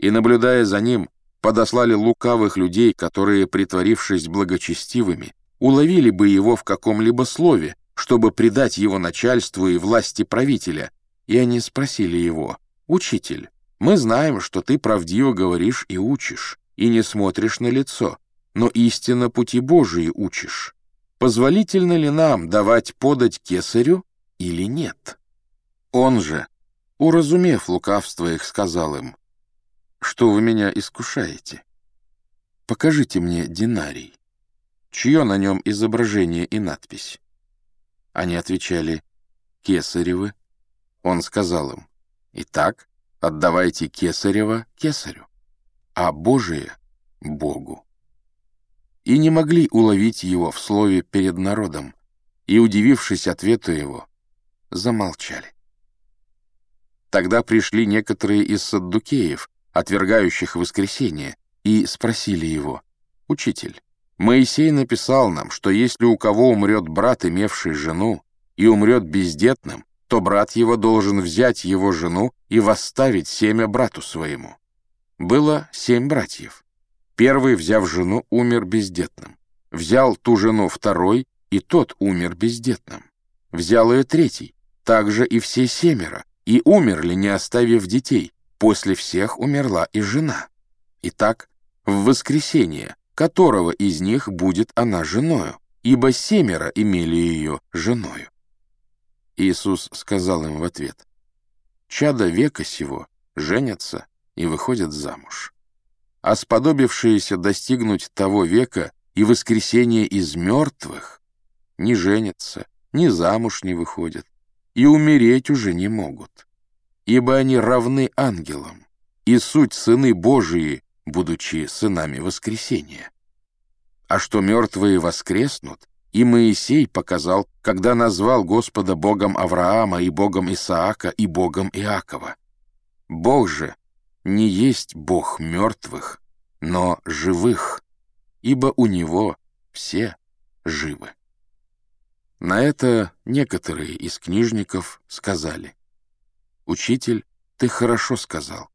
и, наблюдая за ним, подослали лукавых людей, которые, притворившись благочестивыми, уловили бы его в каком-либо слове, чтобы предать его начальству и власти правителя, и они спросили его, «Учитель, мы знаем, что ты правдиво говоришь и учишь, и не смотришь на лицо, но истинно пути Божии учишь. Позволительно ли нам давать подать кесарю или нет?» Он же, уразумев лукавство их, сказал им, «Что вы меня искушаете? Покажите мне динарий, чье на нем изображение и надпись». Они отвечали, «Кесаревы». Он сказал им, «Итак, отдавайте Кесарева Кесарю, а Божие — Богу». И не могли уловить его в слове перед народом, и, удивившись ответу его, замолчали. Тогда пришли некоторые из саддукеев, отвергающих воскресение, и спросили его, «Учитель, Моисей написал нам, что если у кого умрет брат, имевший жену, и умрет бездетным, то брат его должен взять его жену и восставить семя брату своему. Было семь братьев. Первый, взяв жену, умер бездетным. Взял ту жену второй, и тот умер бездетным. Взял ее третий, также и все семеро, и умерли, не оставив детей. После всех умерла и жена. Итак, в воскресенье которого из них будет она женою, ибо семеро имели ее женою. Иисус сказал им в ответ, «Чада века сего женятся и выходят замуж, а сподобившиеся достигнуть того века и воскресения из мертвых не женятся, ни замуж не выходят, и умереть уже не могут, ибо они равны ангелам, и суть сыны Божии будучи сынами воскресения. А что мертвые воскреснут, и Моисей показал, когда назвал Господа Богом Авраама и Богом Исаака и Богом Иакова. Бог же не есть Бог мертвых, но живых, ибо у Него все живы. На это некоторые из книжников сказали, «Учитель, ты хорошо сказал,